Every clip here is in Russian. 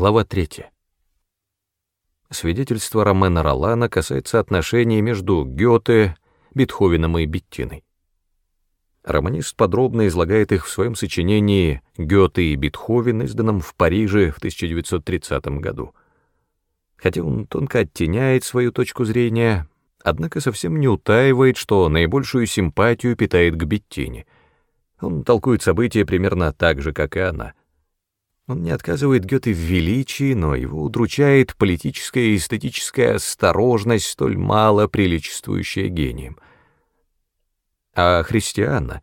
Глава 3. Свидетельство Ромена Ролана касается отношений между Гёте, Бетховеном и Беттиной. Романист подробно излагает их в своем сочинении «Гёте и Бетховен», изданном в Париже в 1930 году. Хотя он тонко оттеняет свою точку зрения, однако совсем не утаивает, что наибольшую симпатию питает к Беттине. Он толкует события примерно так же, как и она — он не отказывает Гёте в величии, но его удручает политическая и эстетическая осторожность, столь мало приличествующая гением. А христиана?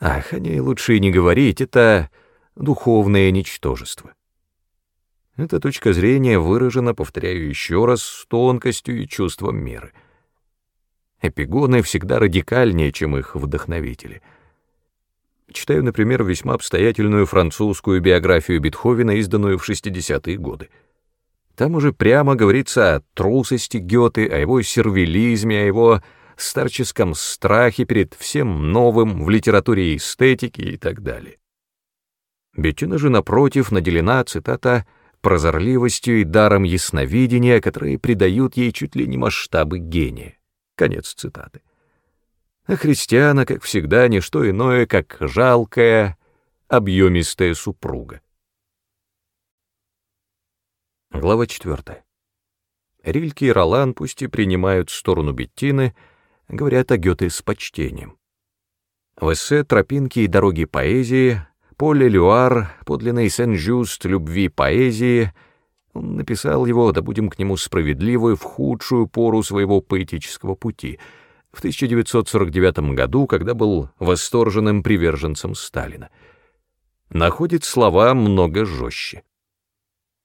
Ах, о ней лучше и не говорить, это духовное ничтожество. Эта точка зрения выражена, повторяю еще раз, с тонкостью и чувством меры. Эпигоны всегда радикальнее, чем их вдохновители — Читаю, например, весьма обстоятельную французскую биографию Бетховена, изданную в 60-е годы. Там уже прямо говорится о трусости Гёте, о его сервилизме, о его старческом страхе перед всем новым в литературе и эстетике и так далее. Беттина же, напротив, наделена, цитата, «прозорливостью и даром ясновидения, которые придают ей чуть ли не масштабы гения». Конец цитаты а христиана, как всегда, не что иное, как жалкая, объемистая супруга. Глава 4. Рильке и Ролан пусть и принимают сторону Беттины, говорят о Гёте с почтением. В эссе «Тропинки и дороги поэзии» Поле Люар, подлинный Сен-Жюст любви поэзии, он написал его, да будем к нему справедливы, в худшую пору своего поэтического пути — в 1949 году, когда был восторженным приверженцем Сталина. Находит слова много жестче.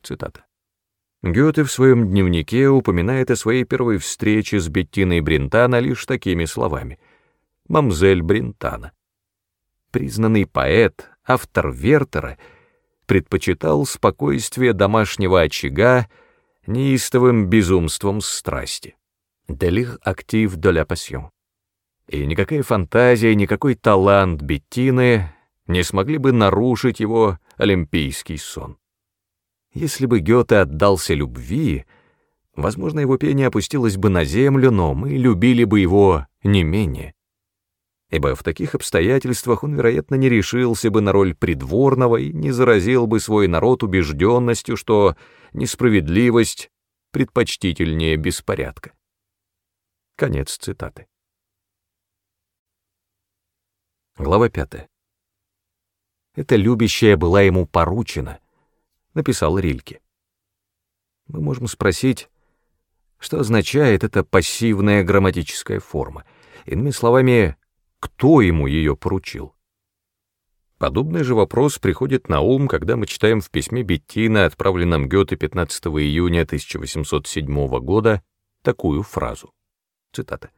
Цитата. Гёте в своем дневнике упоминает о своей первой встрече с Беттиной Брентано лишь такими словами. «Мамзель Брентано». Признанный поэт, автор Вертера, предпочитал спокойствие домашнего очага неистовым безумством страсти делир актив la passion. И никакая фантазия, никакой талант Беттины не смогли бы нарушить его олимпийский сон. Если бы Гёте отдался любви, возможно, его пение опустилось бы на землю, но мы любили бы его не менее. Ибо в таких обстоятельствах он, вероятно, не решился бы на роль придворного и не заразил бы свой народ убежденностью, что несправедливость предпочтительнее беспорядка. Конец цитаты. Глава 5. «Эта любящая была ему поручена», — написал Рильке. Мы можем спросить, что означает эта пассивная грамматическая форма. Иными словами, кто ему ее поручил? Подобный же вопрос приходит на ум, когда мы читаем в письме Беттина, отправленном Гёте 15 июня 1807 года, такую фразу. Цитата.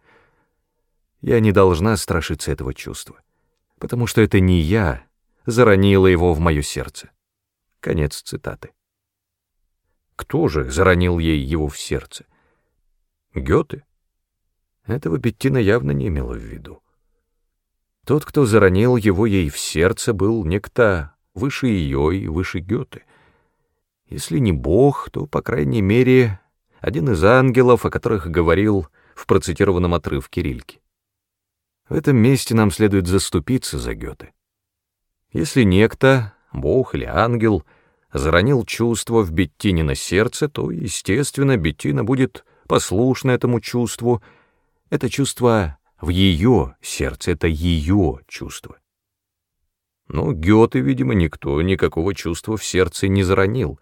«Я не должна страшиться этого чувства, потому что это не я заронила его в мое сердце». Конец цитаты. Кто же заронил ей его в сердце? Гёте? Этого Беттина явно не имела в виду. Тот, кто заронил его ей в сердце, был некто выше ее и выше Гёте. Если не Бог, то, по крайней мере, один из ангелов, о которых говорил в процитированном отрывке Рильки. В этом месте нам следует заступиться за Гёте. Если некто, бог или ангел, заронил чувство в Беттинино сердце, то, естественно, Беттина будет послушна этому чувству. Это чувство в ее сердце, это ее чувство. Но Гёте, видимо, никто никакого чувства в сердце не заронил.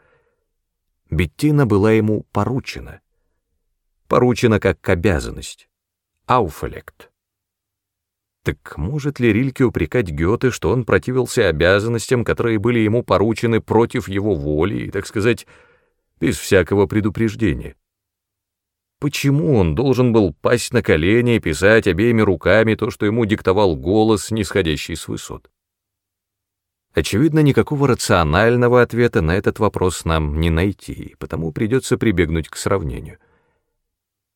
Беттина была ему поручена поручено как обязанность. Ауфелект. Так может ли Рильке упрекать Гёте, что он противился обязанностям, которые были ему поручены против его воли и, так сказать, без всякого предупреждения? Почему он должен был пасть на колени и писать обеими руками то, что ему диктовал голос, нисходящий с высот? Очевидно, никакого рационального ответа на этот вопрос нам не найти, потому придется прибегнуть к сравнению.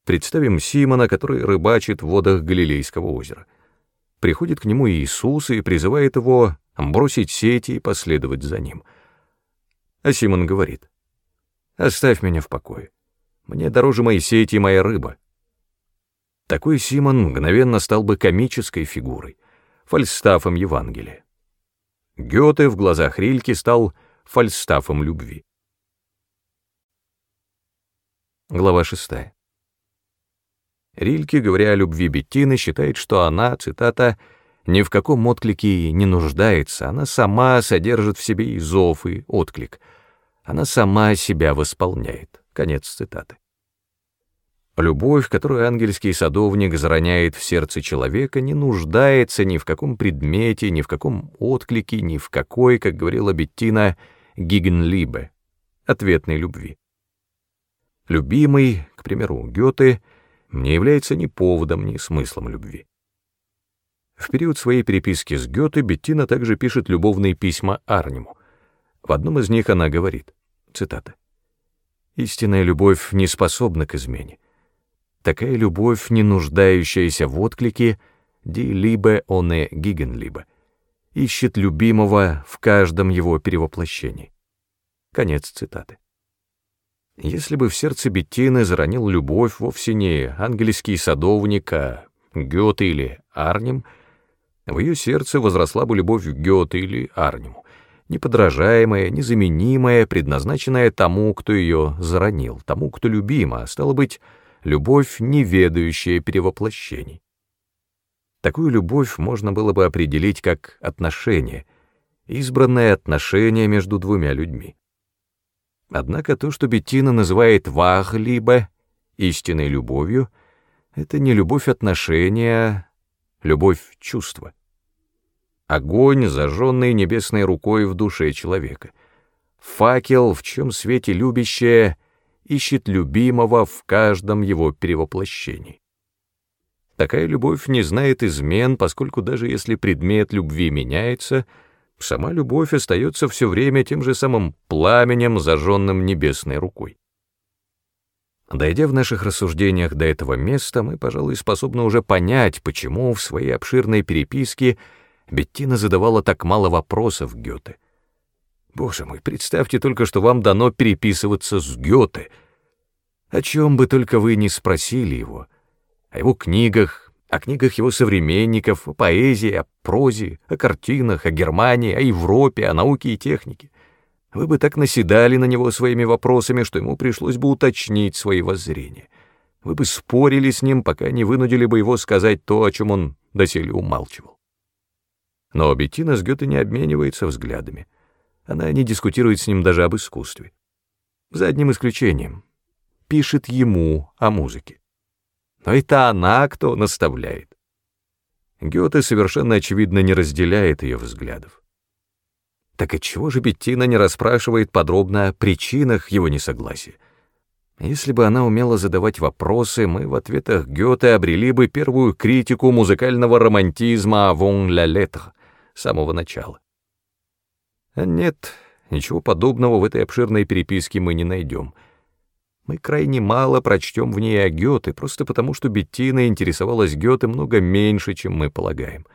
Представим Симона, который рыбачит в водах Галилейского озера. Приходит к нему Иисус и призывает его бросить сети и последовать за ним. А Симон говорит, Оставь меня в покое. Мне дороже мои сети и моя рыба. Такой Симон мгновенно стал бы комической фигурой, фальстафом Евангелия. Гёте в глазах Рильки стал фальстафом любви. Глава 6. Рильке, говоря о любви Беттины, считает, что она, цитата, «ни в каком отклике не нуждается, она сама содержит в себе и зов, и отклик, она сама себя восполняет». Конец цитаты. Любовь, которую ангельский садовник зароняет в сердце человека, не нуждается ни в каком предмете, ни в каком отклике, ни в какой, как говорила Беттина, гигенлибе, ответной любви. Любимый, к примеру, Гёте — не является ни поводом, ни смыслом любви. В период своей переписки с Гёте Беттина также пишет любовные письма Арниму. В одном из них она говорит, цитата, «Истинная любовь не способна к измене. Такая любовь, не нуждающаяся в отклике, либо оне гиген либо, ищет любимого в каждом его перевоплощении». Конец цитаты. Если бы в сердце Беттины заронил любовь вовсе не ангельский садовник, а Гёте или Арнем, в ее сердце возросла бы любовь к Гёте или Арнему, неподражаемая, незаменимая, предназначенная тому, кто ее заронил, тому, кто любима, а стало быть, любовь, не ведающая перевоплощений. Такую любовь можно было бы определить как отношение, избранное отношение между двумя людьми. Однако то, что Беттина называет «вах-либо» истинной любовью, это не любовь отношения, любовь чувства. Огонь, зажженный небесной рукой в душе человека. Факел, в чем свете любящее, ищет любимого в каждом его перевоплощении. Такая любовь не знает измен, поскольку даже если предмет любви меняется — сама любовь остается все время тем же самым пламенем, зажженным небесной рукой. Дойдя в наших рассуждениях до этого места, мы, пожалуй, способны уже понять, почему в своей обширной переписке Беттина задавала так мало вопросов Гёте. Боже мой, представьте только, что вам дано переписываться с Гёте. О чем бы только вы ни спросили его, о его книгах, о книгах его современников, о поэзии, о прозе, о картинах, о Германии, о Европе, о науке и технике. Вы бы так наседали на него своими вопросами, что ему пришлось бы уточнить свои воззрения. Вы бы спорили с ним, пока не вынудили бы его сказать то, о чем он доселе умалчивал. Но Беттина с Гёте не обменивается взглядами. Она не дискутирует с ним даже об искусстве. За одним исключением. Пишет ему о музыке но это она, кто наставляет. Гёте совершенно очевидно не разделяет ее взглядов. Так отчего же Беттина не расспрашивает подробно о причинах его несогласия? Если бы она умела задавать вопросы, мы в ответах Гёте обрели бы первую критику музыкального романтизма «Авон ля летр» с самого начала. А нет, ничего подобного в этой обширной переписке мы не найдем — мы крайне мало прочтем в ней о Гёте, просто потому что Беттина интересовалась Гёте много меньше, чем мы полагаем.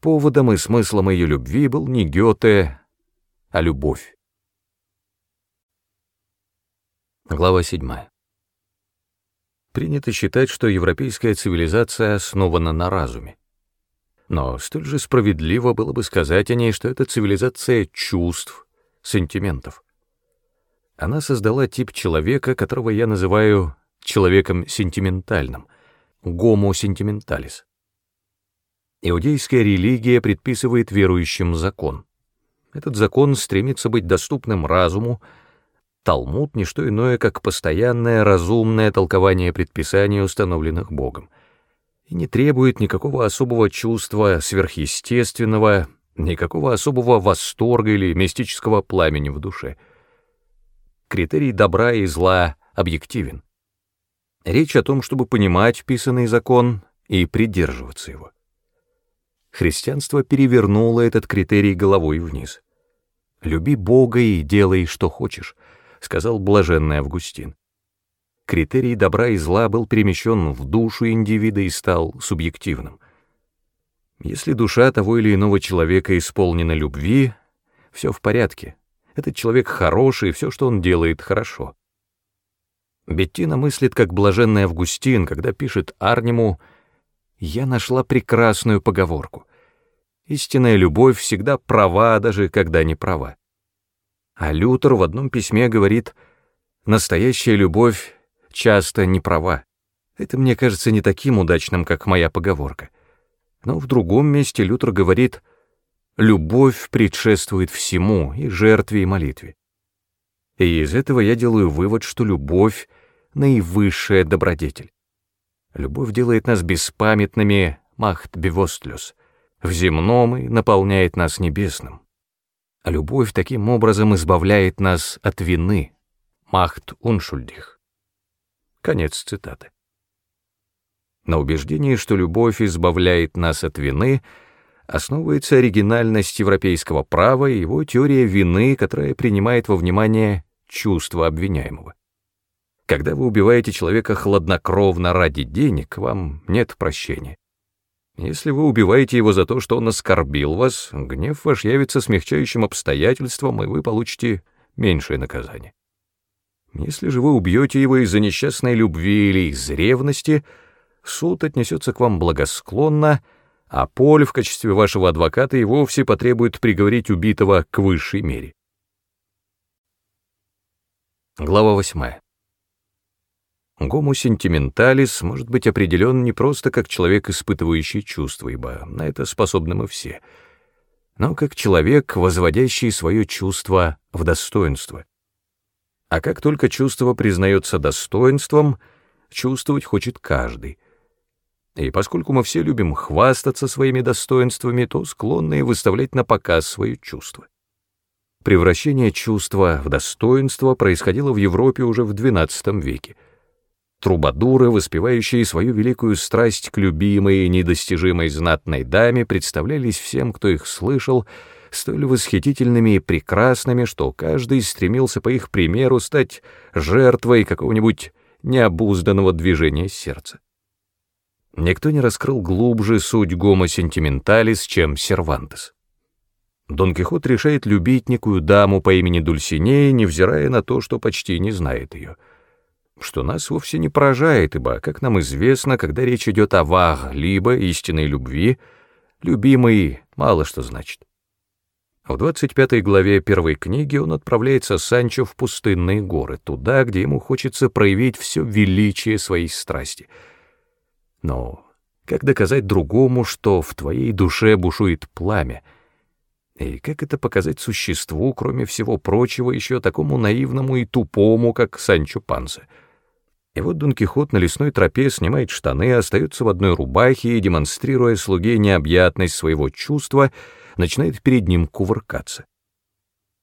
Поводом и смыслом ее любви был не Гёте, а любовь. Глава 7. Принято считать, что европейская цивилизация основана на разуме. Но столь же справедливо было бы сказать о ней, что это цивилизация чувств, сентиментов. Она создала тип человека, которого я называю человеком сентиментальным, гомо сентименталис. Иудейская религия предписывает верующим закон. Этот закон стремится быть доступным разуму, Талмуд — не что иное, как постоянное разумное толкование предписаний, установленных Богом, и не требует никакого особого чувства сверхъестественного, никакого особого восторга или мистического пламени в душе — критерий добра и зла объективен. Речь о том, чтобы понимать вписанный закон и придерживаться его. Христианство перевернуло этот критерий головой вниз. «Люби Бога и делай, что хочешь», — сказал блаженный Августин. Критерий добра и зла был перемещен в душу индивида и стал субъективным. Если душа того или иного человека исполнена любви, все в порядке, Этот человек хороший, и все, что он делает, хорошо. Беттина мыслит, как блаженный Августин, когда пишет Арниму «Я нашла прекрасную поговорку. Истинная любовь всегда права, даже когда не права». А Лютер в одном письме говорит «Настоящая любовь часто не права». Это мне кажется не таким удачным, как моя поговорка. Но в другом месте Лютер говорит «Любовь предшествует всему, и жертве, и молитве». И из этого я делаю вывод, что любовь — наивысшая добродетель. Любовь делает нас беспамятными, махт бевостлюс, в земном и наполняет нас небесным. А любовь таким образом избавляет нас от вины, махт уншульдих. Конец цитаты. На убеждении, что любовь избавляет нас от вины, основывается оригинальность европейского права и его теория вины, которая принимает во внимание чувство обвиняемого. Когда вы убиваете человека хладнокровно ради денег, вам нет прощения. Если вы убиваете его за то, что он оскорбил вас, гнев ваш явится смягчающим обстоятельством, и вы получите меньшее наказание. Если же вы убьете его из-за несчастной любви или из ревности, суд отнесется к вам благосклонно, а Поль в качестве вашего адвоката и вовсе потребует приговорить убитого к высшей мере. Глава восьмая. Гому сентименталис может быть определен не просто как человек, испытывающий чувства, ибо на это способны мы все, но как человек, возводящий свое чувство в достоинство. А как только чувство признается достоинством, чувствовать хочет каждый. И поскольку мы все любим хвастаться своими достоинствами, то склонны выставлять на показ свои чувства. Превращение чувства в достоинство происходило в Европе уже в XII веке — Трубадуры, воспевающие свою великую страсть к любимой и недостижимой знатной даме, представлялись всем, кто их слышал, столь восхитительными и прекрасными, что каждый стремился по их примеру стать жертвой какого-нибудь необузданного движения сердца. Никто не раскрыл глубже суть гомо сентименталис, чем Сервантес. Дон Кихот решает любить некую даму по имени Дульсинея, невзирая на то, что почти не знает ее — что нас вовсе не поражает, ибо, как нам известно, когда речь идет о ваг, либо истинной любви, любимый мало что значит. В 25 главе первой книги он отправляется Санчо в пустынные горы, туда, где ему хочется проявить все величие своей страсти. Но как доказать другому, что в твоей душе бушует пламя? И как это показать существу, кроме всего прочего, еще такому наивному и тупому, как Санчо Панса? И вот Дон Кихот на лесной тропе снимает штаны, остается в одной рубахе и, демонстрируя слуге необъятность своего чувства, начинает перед ним кувыркаться.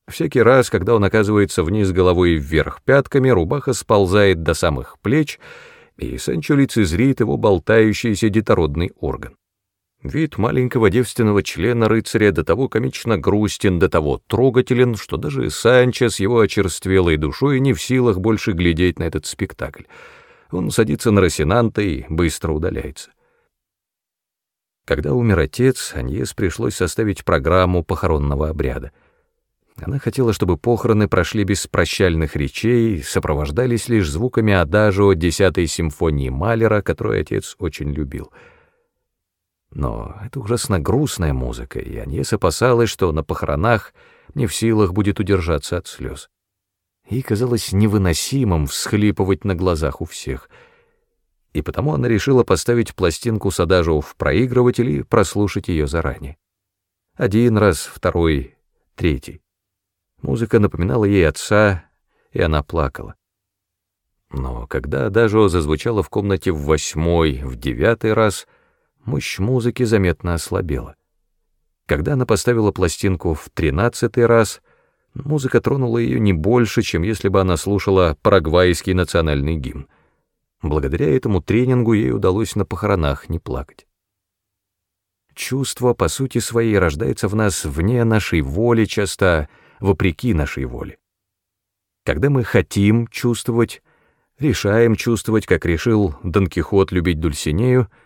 Всякий раз, когда он оказывается вниз головой и вверх пятками, рубаха сползает до самых плеч, и Санчо лицезрит его болтающийся детородный орган. Вид маленького девственного члена рыцаря до того комично грустен, до того трогателен, что даже Санчо с его очерствелой душой не в силах больше глядеть на этот спектакль. Он садится на Росинанта и быстро удаляется. Когда умер отец, Аньес пришлось составить программу похоронного обряда. Она хотела, чтобы похороны прошли без прощальных речей, сопровождались лишь звуками адажио десятой симфонии Малера, которую отец очень любил — но это ужасно грустная музыка, и Аньес опасалась, что на похоронах не в силах будет удержаться от слез. Ей казалось невыносимым всхлипывать на глазах у всех, и потому она решила поставить пластинку с адажио в проигрыватель и прослушать ее заранее. Один раз, второй, третий. Музыка напоминала ей отца, и она плакала. Но когда адажио зазвучало в комнате в восьмой, в девятый раз — мощь музыки заметно ослабела. Когда она поставила пластинку в тринадцатый раз, музыка тронула ее не больше, чем если бы она слушала парагвайский национальный гимн. Благодаря этому тренингу ей удалось на похоронах не плакать. Чувство, по сути своей, рождается в нас вне нашей воли, часто вопреки нашей воле. Когда мы хотим чувствовать, решаем чувствовать, как решил Дон Кихот любить Дульсинею —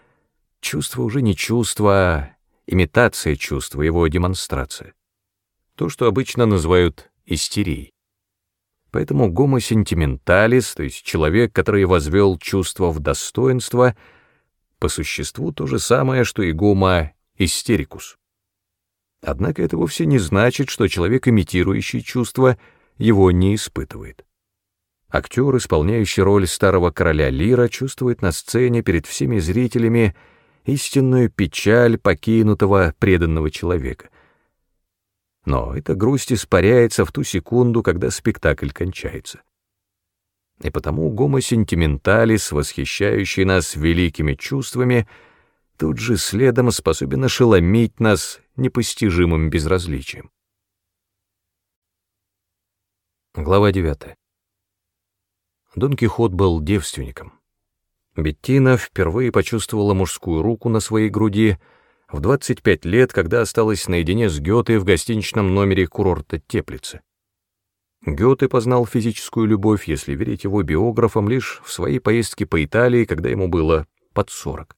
Чувство уже не чувство, а имитация чувства, его демонстрация. То, что обычно называют истерией. Поэтому гомосентименталис, то есть человек, который возвел чувство в достоинство, по существу то же самое, что и гомо-истерикус. Однако это вовсе не значит, что человек, имитирующий чувство, его не испытывает. Актер, исполняющий роль старого короля Лира, чувствует на сцене перед всеми зрителями истинную печаль покинутого преданного человека. Но эта грусть испаряется в ту секунду, когда спектакль кончается. И потому гомосентименталис, восхищающий нас великими чувствами, тут же следом способен ошеломить нас непостижимым безразличием. Глава 9. Дон Кихот был девственником. Беттина впервые почувствовала мужскую руку на своей груди в 25 лет, когда осталась наедине с Гёте в гостиничном номере курорта Теплицы. Гёте познал физическую любовь, если верить его биографам, лишь в своей поездке по Италии, когда ему было под 40.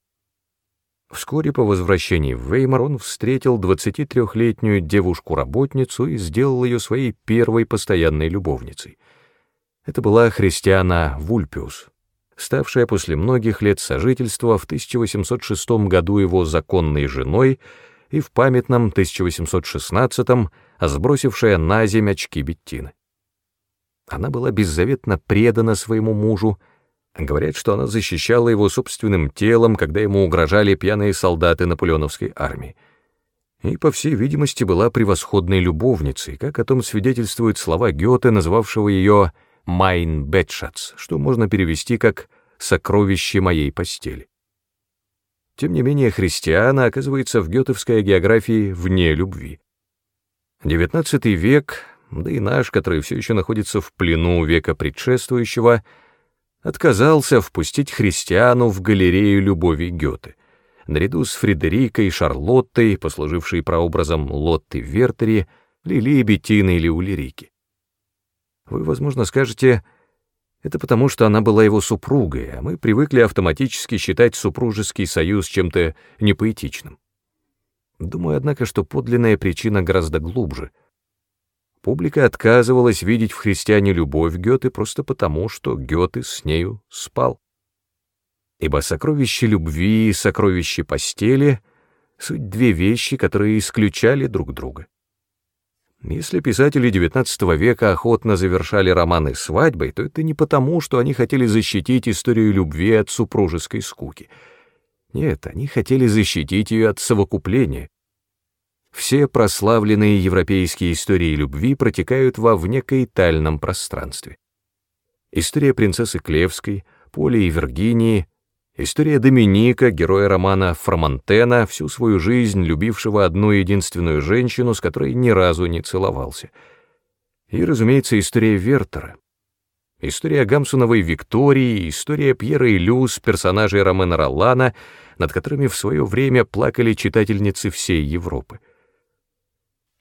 Вскоре по возвращении в Веймар он встретил 23-летнюю девушку-работницу и сделал ее своей первой постоянной любовницей. Это была Христиана Вульпиус, ставшая после многих лет сожительства в 1806 году его законной женой и в памятном 1816 сбросившая на земь очки Беттины. Она была беззаветно предана своему мужу, говорят, что она защищала его собственным телом, когда ему угрожали пьяные солдаты наполеоновской армии. И, по всей видимости, была превосходной любовницей, как о том свидетельствуют слова Гёте, назвавшего ее «Майн Бетшац», что можно перевести как «сокровище моей постели». Тем не менее, христиана оказывается в гетовской географии вне любви. XIX век, да и наш, который все еще находится в плену века предшествующего, отказался впустить христиану в галерею любови Гёте, наряду с Фредерикой, Шарлоттой, послужившей прообразом Лотты Вертери, Лили Беттины или Улирики. Вы, возможно, скажете, это потому, что она была его супругой, а мы привыкли автоматически считать супружеский союз чем-то непоэтичным. Думаю, однако, что подлинная причина гораздо глубже. Публика отказывалась видеть в христиане любовь Гёте просто потому, что Гёте с нею спал. Ибо сокровище любви и сокровище постели — суть две вещи, которые исключали друг друга. Если писатели XIX века охотно завершали романы свадьбой, то это не потому, что они хотели защитить историю любви от супружеской скуки. Нет, они хотели защитить ее от совокупления. Все прославленные европейские истории любви протекают во внекаитальном пространстве. История принцессы Клевской, Поли и Виргинии — История Доминика, героя романа Фромантена, всю свою жизнь любившего одну единственную женщину, с которой ни разу не целовался. И, разумеется, история Вертера. История Гамсуновой Виктории, история Пьера и Люс, персонажей Ромена Роллана, над которыми в свое время плакали читательницы всей Европы.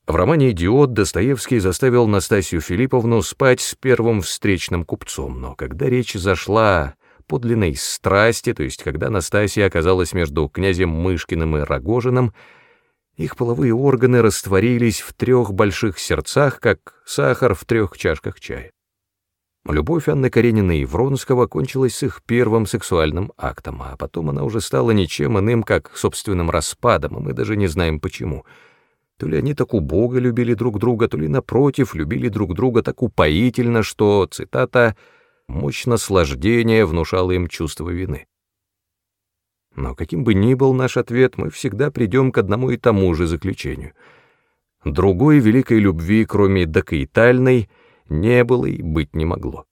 В романе «Идиот» Достоевский заставил Настасью Филипповну спать с первым встречным купцом, но когда речь зашла подлинной страсти, то есть когда Настасья оказалась между князем Мышкиным и Рогожиным, их половые органы растворились в трех больших сердцах, как сахар в трех чашках чая. Любовь Анны Карениной и Вронского кончилась с их первым сексуальным актом, а потом она уже стала ничем иным, как собственным распадом, и мы даже не знаем почему. То ли они так убого любили друг друга, то ли, напротив, любили друг друга так упоительно, что, цитата, — мощь наслаждения внушала им чувство вины. Но каким бы ни был наш ответ, мы всегда придем к одному и тому же заключению. Другой великой любви, кроме докаитальной, не было и быть не могло.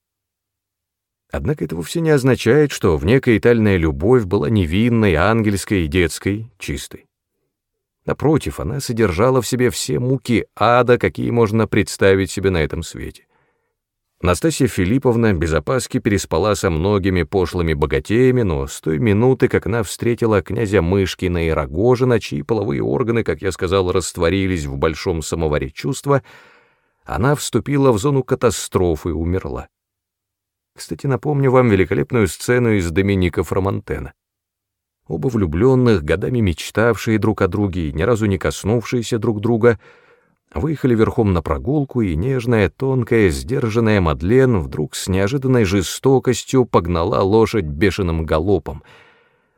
Однако это вовсе не означает, что внекаитальная любовь была невинной, ангельской, детской, чистой. Напротив, она содержала в себе все муки ада, какие можно представить себе на этом свете. Настасья Филипповна без опаски переспала со многими пошлыми богатеями, но с той минуты, как она встретила князя Мышкина и Рогожина, чьи половые органы, как я сказал, растворились в большом самоваре чувства, она вступила в зону катастрофы и умерла. Кстати, напомню вам великолепную сцену из Доминика Фромантена. Оба влюбленных, годами мечтавшие друг о друге и ни разу не коснувшиеся друг друга — Выехали верхом на прогулку, и нежная, тонкая, сдержанная Мадлен вдруг с неожиданной жестокостью погнала лошадь бешеным галопом,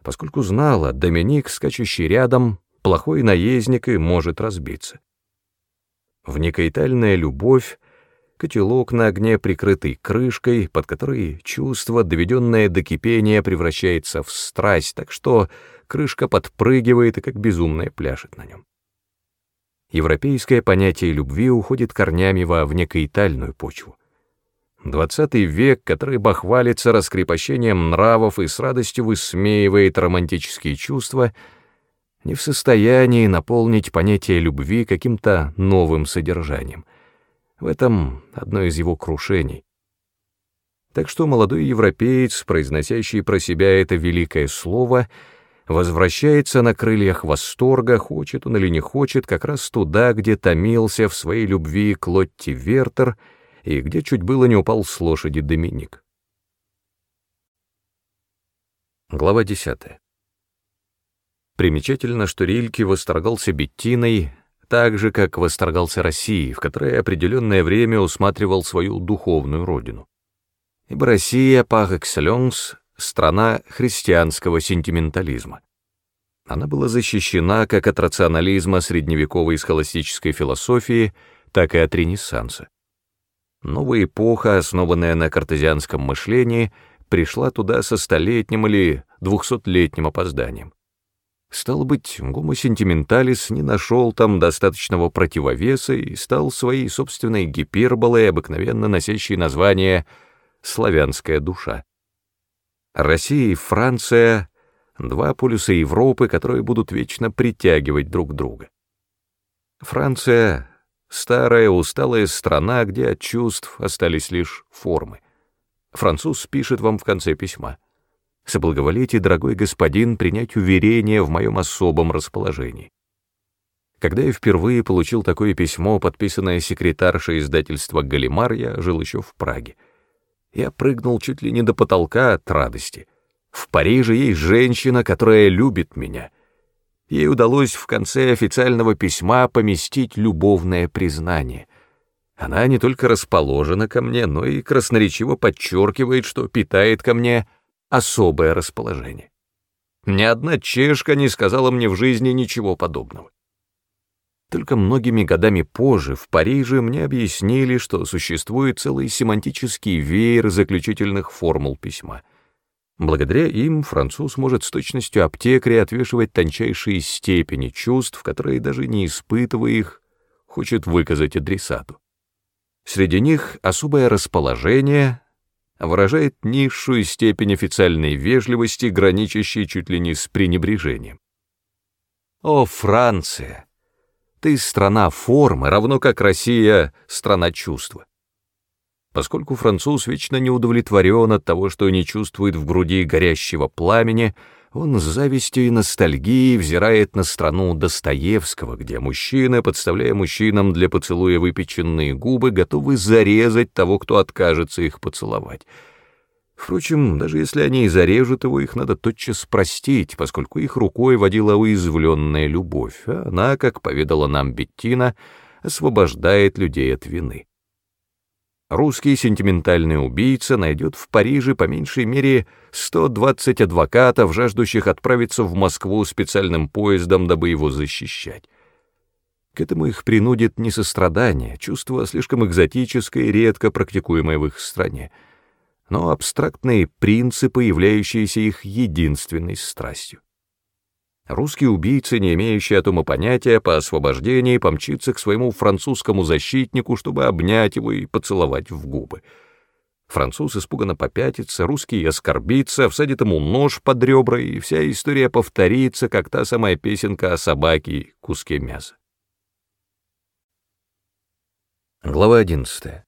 поскольку знала, Доминик, скачущий рядом, плохой наездник и может разбиться. В некоитальная любовь, котелок на огне, прикрытый крышкой, под которой чувство, доведенное до кипения, превращается в страсть, так что крышка подпрыгивает и как безумная пляшет на нем европейское понятие любви уходит корнями во внекоитальную почву. Двадцатый век, который бахвалится раскрепощением нравов и с радостью высмеивает романтические чувства, не в состоянии наполнить понятие любви каким-то новым содержанием. В этом одно из его крушений. Так что молодой европеец, произносящий про себя это великое слово — возвращается на крыльях восторга, хочет он или не хочет, как раз туда, где томился в своей любви Клотти Вертер и где чуть было не упал с лошади Доминик. Глава 10. Примечательно, что Рильке восторгался Беттиной, так же, как восторгался Россией, в которой определенное время усматривал свою духовную родину. Ибо Россия, par excellence, страна христианского сентиментализма. Она была защищена как от рационализма средневековой схоластической философии, так и от Ренессанса. Новая эпоха, основанная на картезианском мышлении, пришла туда со столетним или двухсотлетним опозданием. Стало быть, гомосентименталис не нашел там достаточного противовеса и стал своей собственной гиперболой, обыкновенно носящей название «славянская душа». Россия и Франция — два полюса Европы, которые будут вечно притягивать друг друга. Франция — старая усталая страна, где от чувств остались лишь формы. Француз пишет вам в конце письма. «Соблаговолите, дорогой господин, принять уверение в моем особом расположении». Когда я впервые получил такое письмо, подписанное секретаршей издательства «Галимар», я жил еще в Праге. Я прыгнул чуть ли не до потолка от радости. В Париже есть женщина, которая любит меня. Ей удалось в конце официального письма поместить любовное признание. Она не только расположена ко мне, но и красноречиво подчеркивает, что питает ко мне особое расположение. Ни одна чешка не сказала мне в жизни ничего подобного. Только многими годами позже в Париже мне объяснили, что существует целый семантический веер заключительных формул письма. Благодаря им француз может с точностью аптекаря отвешивать тончайшие степени чувств, которые, даже не испытывая их, хочет выказать адресату. Среди них особое расположение выражает низшую степень официальной вежливости, граничащей чуть ли не с пренебрежением. О, Франция! Ты страна формы, равно как Россия — страна чувства. Поскольку француз вечно не удовлетворен от того, что не чувствует в груди горящего пламени, он с завистью и ностальгией взирает на страну Достоевского, где мужчины, подставляя мужчинам для поцелуя выпеченные губы, готовы зарезать того, кто откажется их поцеловать — Впрочем, даже если они и зарежут его, их надо тотчас простить, поскольку их рукой водила уязвленная любовь, а она, как поведала нам Беттина, освобождает людей от вины. Русский сентиментальный убийца найдет в Париже по меньшей мере 120 адвокатов, жаждущих отправиться в Москву специальным поездом, дабы его защищать. К этому их принудит не сострадание, чувство слишком экзотическое и редко практикуемое в их стране — но абстрактные принципы, являющиеся их единственной страстью. Русский убийца, не имеющий о том и понятия, по освобождении помчится к своему французскому защитнику, чтобы обнять его и поцеловать в губы. Француз испуганно попятится, русский оскорбится, всадит ему нож под ребра, и вся история повторится, как та самая песенка о собаке и куске мяса. Глава одиннадцатая.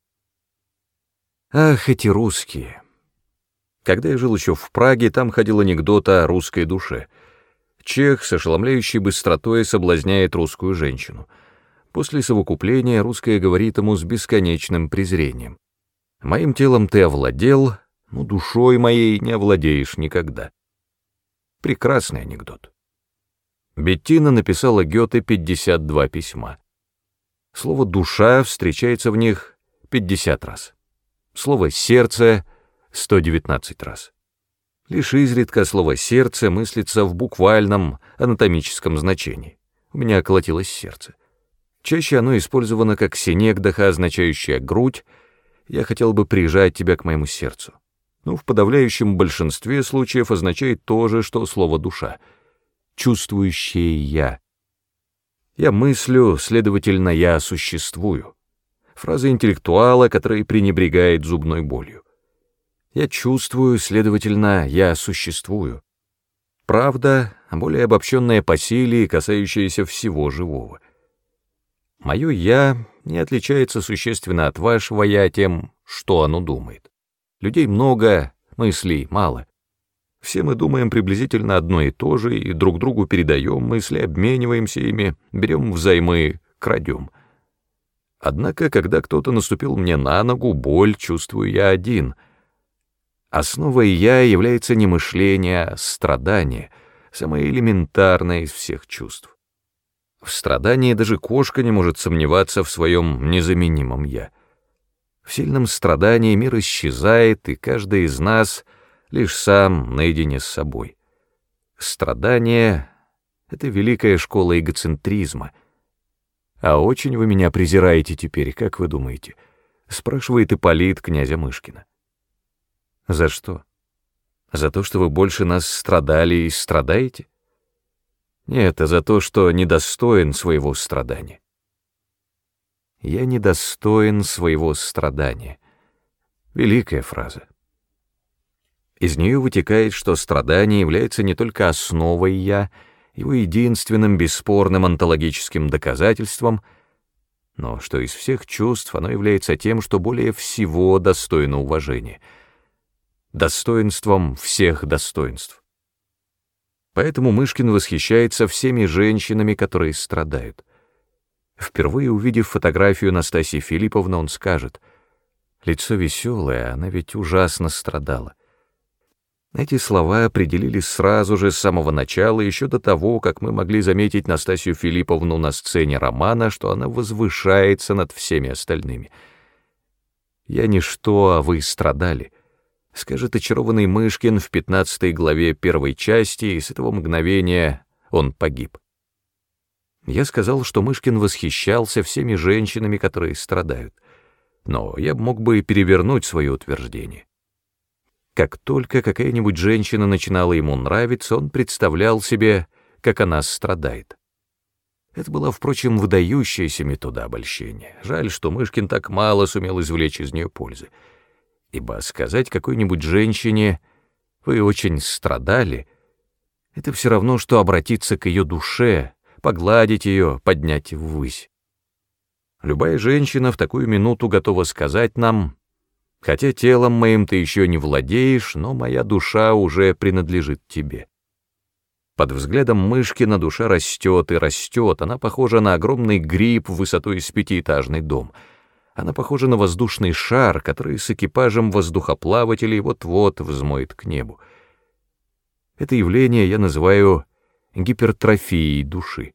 Ах, эти русские! Когда я жил еще в Праге, там ходил анекдот о русской душе. Чех с ошеломляющей быстротой соблазняет русскую женщину. После совокупления русская говорит ему с бесконечным презрением. «Моим телом ты овладел, но душой моей не овладеешь никогда». Прекрасный анекдот. Беттина написала Гёте 52 письма. Слово «душа» встречается в них 50 раз. Слово «сердце» — 119 раз. Лишь изредка слово «сердце» мыслится в буквальном анатомическом значении. У меня колотилось сердце. Чаще оно использовано как синегдаха, означающая «грудь», я хотел бы прижать тебя к моему сердцу. Но в подавляющем большинстве случаев означает то же, что слово «душа» — чувствующее «я». Я мыслю, следовательно, я существую. Фраза интеллектуала, который пренебрегает зубной болью. Я чувствую, следовательно, я существую. Правда, более обобщенная по силе и касающаяся всего живого. Мое «я» не отличается существенно от вашего «я» тем, что оно думает. Людей много, мыслей мало. Все мы думаем приблизительно одно и то же, и друг другу передаем мысли, обмениваемся ими, берем взаймы, крадем. Однако, когда кто-то наступил мне на ногу, боль чувствую я один. Основой «я» является не мышление, а страдание, самое элементарное из всех чувств. В страдании даже кошка не может сомневаться в своем незаменимом «я». В сильном страдании мир исчезает, и каждый из нас лишь сам наедине с собой. Страдание — это великая школа эгоцентризма. «А очень вы меня презираете теперь, как вы думаете?» — спрашивает Ипполит князя Мышкина. «За что? За то, что вы больше нас страдали и страдаете?» Нет, а за то, что недостоин своего страдания. Я недостоин своего страдания. Великая фраза. Из нее вытекает, что страдание является не только основой «я», его единственным бесспорным онтологическим доказательством, но что из всех чувств оно является тем, что более всего достойно уважения, достоинством всех достоинств. Поэтому Мышкин восхищается всеми женщинами, которые страдают. Впервые увидев фотографию Настасьи Филипповны, он скажет, «Лицо веселое, она ведь ужасно страдала». Эти слова определились сразу же с самого начала, еще до того, как мы могли заметить Настасью Филипповну на сцене романа, что она возвышается над всеми остальными. «Я ничто, а вы страдали», скажет очарованный Мышкин в 15 главе первой части, и с этого мгновения он погиб. Я сказал, что Мышкин восхищался всеми женщинами, которые страдают, но я мог бы перевернуть свое утверждение. Как только какая-нибудь женщина начинала ему нравиться, он представлял себе, как она страдает. Это была, впрочем, выдающаяся метода обольщения. Жаль, что Мышкин так мало сумел извлечь из нее пользы ибо сказать какой-нибудь женщине «вы очень страдали» — это все равно, что обратиться к ее душе, погладить ее, поднять ввысь. Любая женщина в такую минуту готова сказать нам, хотя телом моим ты еще не владеешь, но моя душа уже принадлежит тебе. Под взглядом Мышкина душа растет и растет, она похожа на огромный гриб высотой с пятиэтажный дом — она похожа на воздушный шар, который с экипажем воздухоплавателей вот-вот взмоет к небу. Это явление я называю гипертрофией души.